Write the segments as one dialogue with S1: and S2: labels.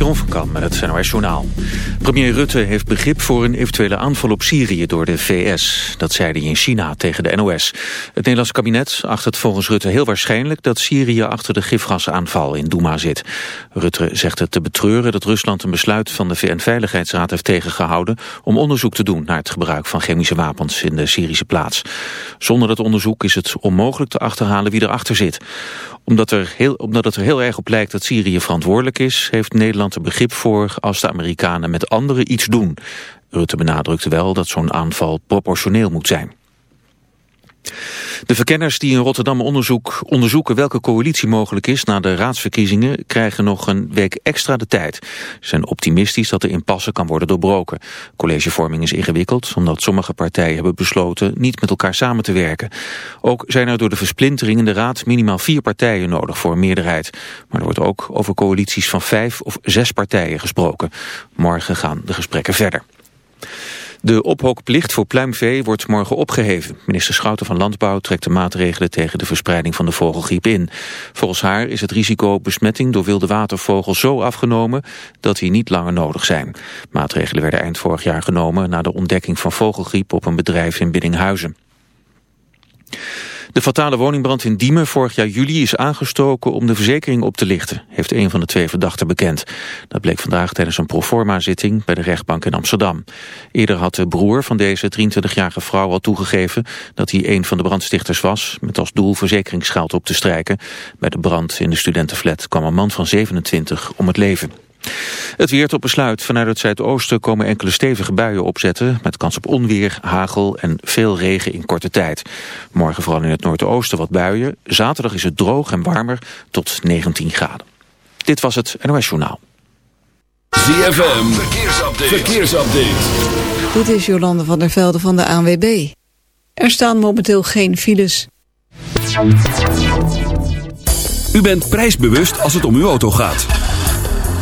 S1: Jeroen van Kam met het NOS Journaal. Premier Rutte heeft begrip voor een eventuele aanval op Syrië door de VS. Dat zei hij in China tegen de NOS. Het Nederlandse kabinet acht het volgens Rutte heel waarschijnlijk... dat Syrië achter de gifgasaanval in Douma zit. Rutte zegt het te betreuren dat Rusland een besluit van de VN-veiligheidsraad heeft tegengehouden... om onderzoek te doen naar het gebruik van chemische wapens in de Syrische plaats. Zonder dat onderzoek is het onmogelijk te achterhalen wie erachter zit omdat, er heel, omdat het er heel erg op lijkt dat Syrië verantwoordelijk is... heeft Nederland er begrip voor als de Amerikanen met anderen iets doen. Rutte benadrukte wel dat zo'n aanval proportioneel moet zijn. De verkenners die in Rotterdam onderzoek, onderzoeken welke coalitie mogelijk is na de raadsverkiezingen krijgen nog een week extra de tijd. Ze zijn optimistisch dat de impasse kan worden doorbroken. Collegevorming is ingewikkeld omdat sommige partijen hebben besloten niet met elkaar samen te werken. Ook zijn er door de versplintering in de raad minimaal vier partijen nodig voor een meerderheid. Maar er wordt ook over coalities van vijf of zes partijen gesproken. Morgen gaan de gesprekken verder. De ophookplicht voor pluimvee wordt morgen opgeheven. Minister Schouten van Landbouw trekt de maatregelen tegen de verspreiding van de vogelgriep in. Volgens haar is het risico op besmetting door wilde watervogels zo afgenomen dat die niet langer nodig zijn. Maatregelen werden eind vorig jaar genomen na de ontdekking van vogelgriep op een bedrijf in Biddinghuizen. De fatale woningbrand in Diemen vorig jaar juli is aangestoken om de verzekering op te lichten, heeft een van de twee verdachten bekend. Dat bleek vandaag tijdens een proforma-zitting bij de rechtbank in Amsterdam. Eerder had de broer van deze 23-jarige vrouw al toegegeven dat hij een van de brandstichters was, met als doel verzekeringsgeld op te strijken. Bij de brand in de studentenflat kwam een man van 27 om het leven. Het weer tot besluit. Vanuit het zuidoosten komen enkele stevige buien opzetten... met kans op onweer, hagel en veel regen in korte tijd. Morgen vooral in het noordoosten wat buien. Zaterdag is het droog en warmer tot 19 graden. Dit was het NOS Journaal.
S2: ZFM, verkeersupdate. verkeersupdate.
S3: Dit is Jolande van der Velde van de ANWB. Er staan momenteel geen files.
S2: U bent prijsbewust als het om uw auto gaat.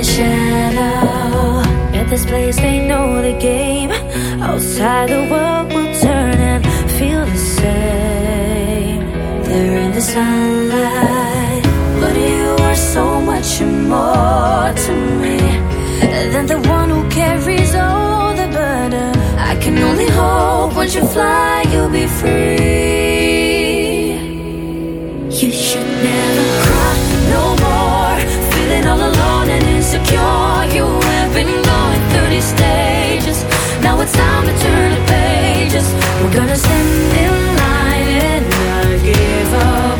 S4: the
S5: shadow.
S4: At this place, they know the game. Outside, the world will turn and feel the same.
S5: They're in the sunlight, but you are so much more to me
S4: than the one who carries all the burden.
S5: I can only hope once you fly, you'll be free. You should never. cure. You have been going through these stages. Now it's time to turn the pages. We're gonna stand in line and not give up.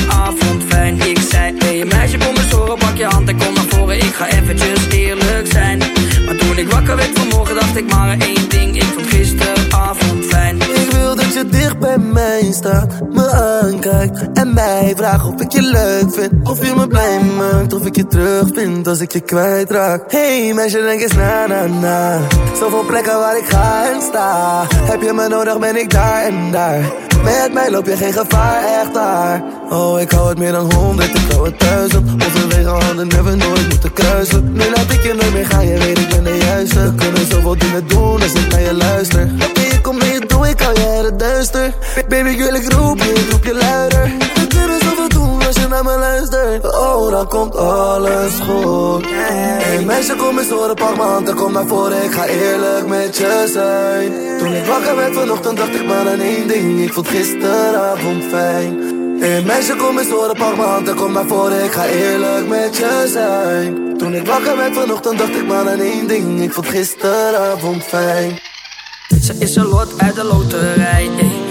S6: dat je dicht bij staat, me aankijkt en mij vraagt of ik je leuk vind. Of je me blij maakt, of ik je terug vind als ik je kwijtraak. Hey meisje, denk eens na na na. Zoveel plekken waar ik ga en sta. Heb je me nodig, ben ik daar en daar. Met mij loop je geen gevaar, echt daar. Oh, ik hou het meer dan honderd, ik hou het duizend. Onze wegen never nooit moeten kruisen. Nu laat ik je nooit meer gaan, je weet ik ben de juiste. We kunnen zoveel dingen doen als ik naar je luister. Ik kom mee, doe ik al jaren duister. Baby, ik wil roep je, roep je luider. We kunnen zoveel doen als je naar me luistert. Oh, dan komt alles goed. Hey meisje, kom eens horen, pak m'n hand en kom naar voren. Ik ga eerlijk met je zijn. Toen ik wakker werd vanochtend, dacht ik maar aan één ding. Ik vond gisteravond fijn. Hey meisje, kom eens horen, pak m'n hand en kom naar voren. Ik ga eerlijk met je zijn. Toen ik wakker werd vanochtend, dacht ik maar aan één ding. Ik vond gisteravond fijn.
S7: Ze is een lot uit de loterij. ey.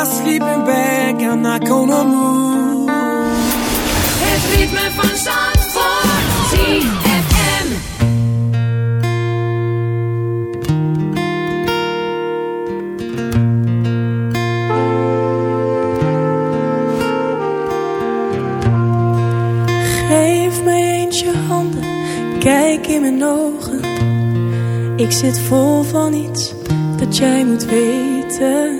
S8: My sleeping bag. I'm not gonna move.
S9: Het ritme van Zandvoort. ZFM.
S10: Geef mij eens je handen, kijk in mijn ogen. Ik zit vol van iets dat jij moet weten.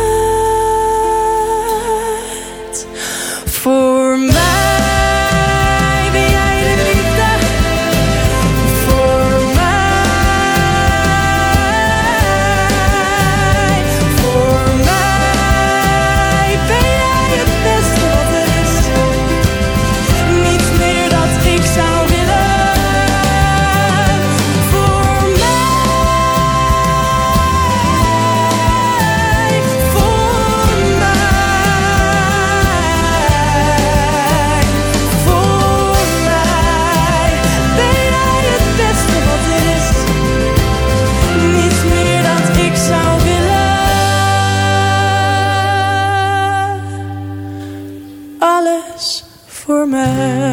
S11: summer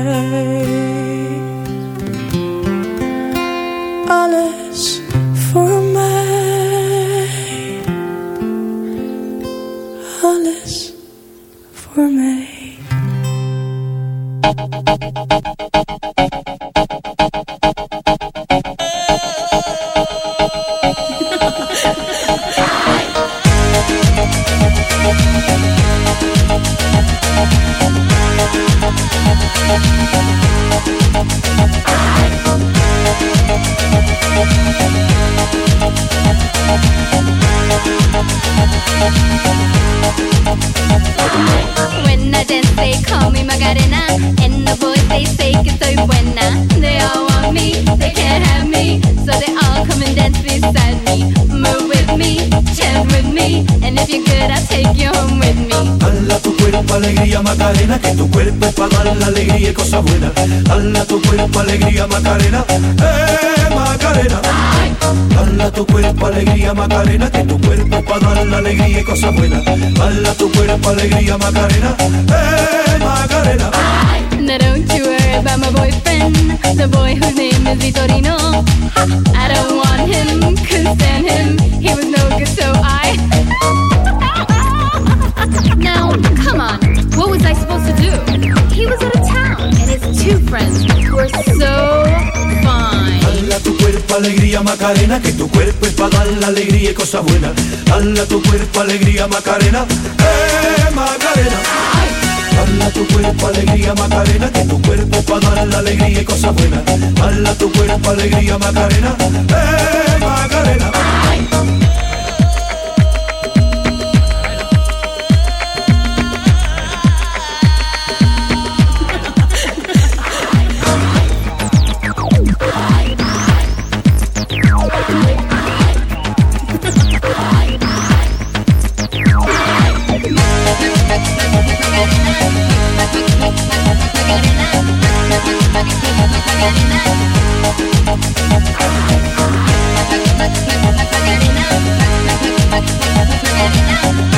S11: alegría y cosas buenas. Hala tu cuerpo alegría Macarena, eh Macarena. Magarina, magarina, magarina, magarina, magarina.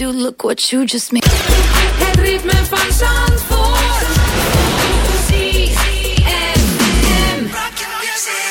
S12: do, look what you just made.
S5: Het ritme van Zandvoort. ZFM.
S13: Rock your music.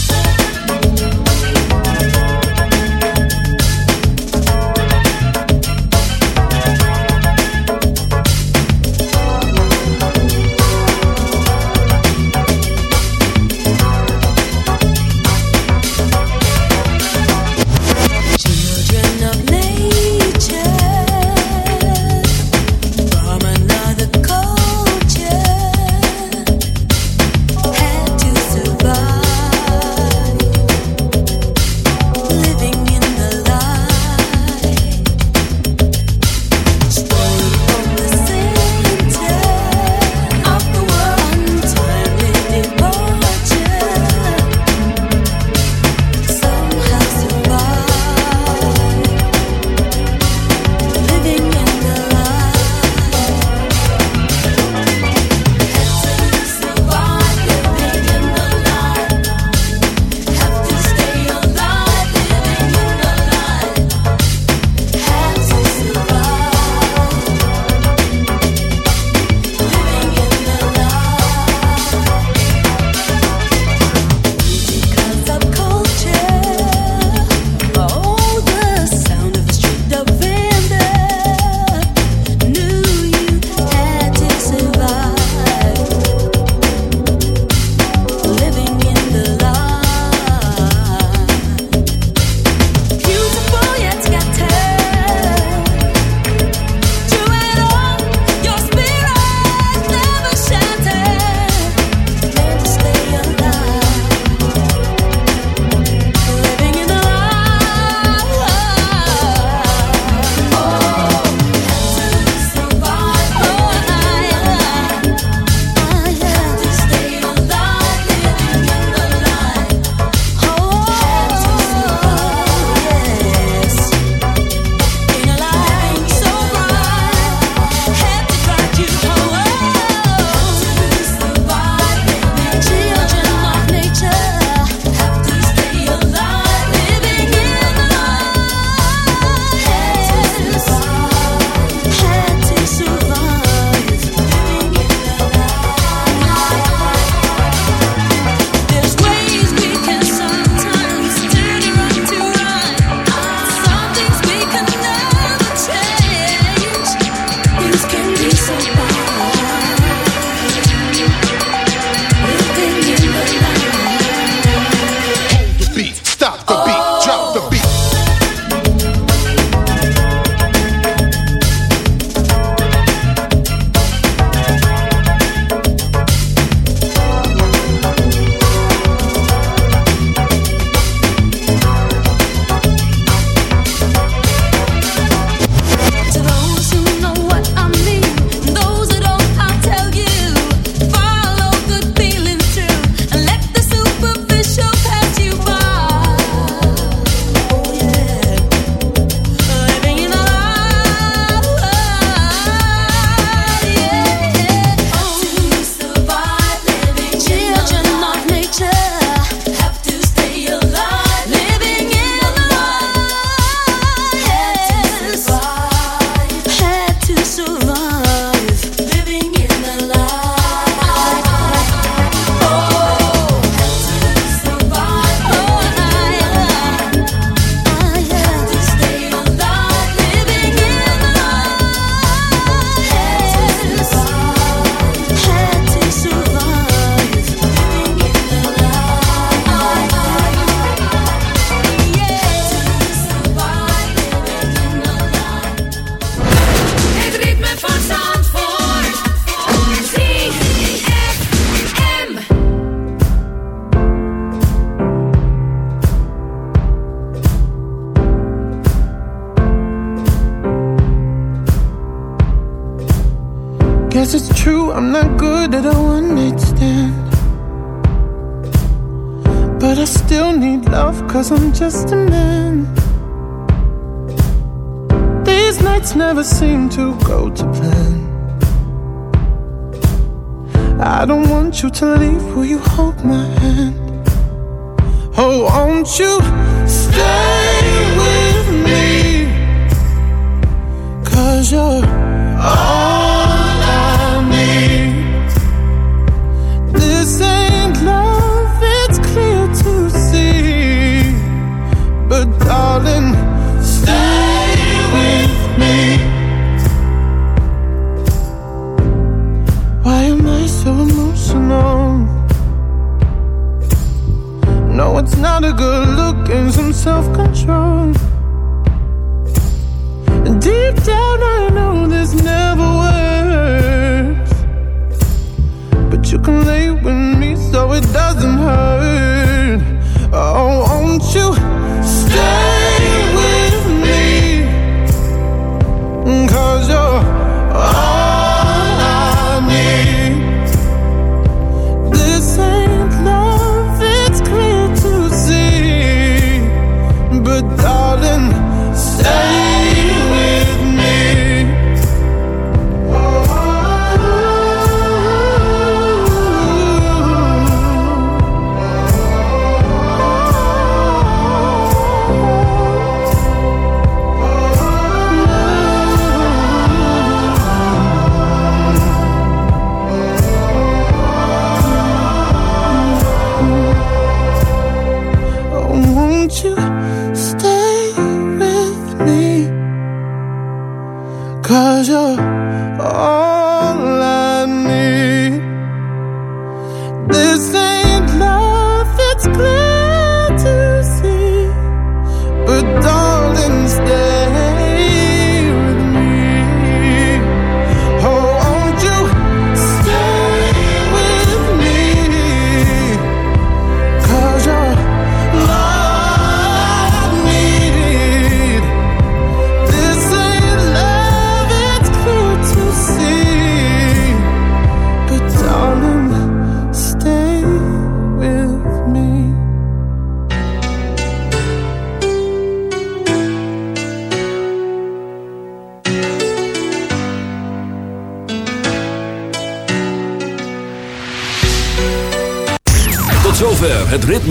S8: to leave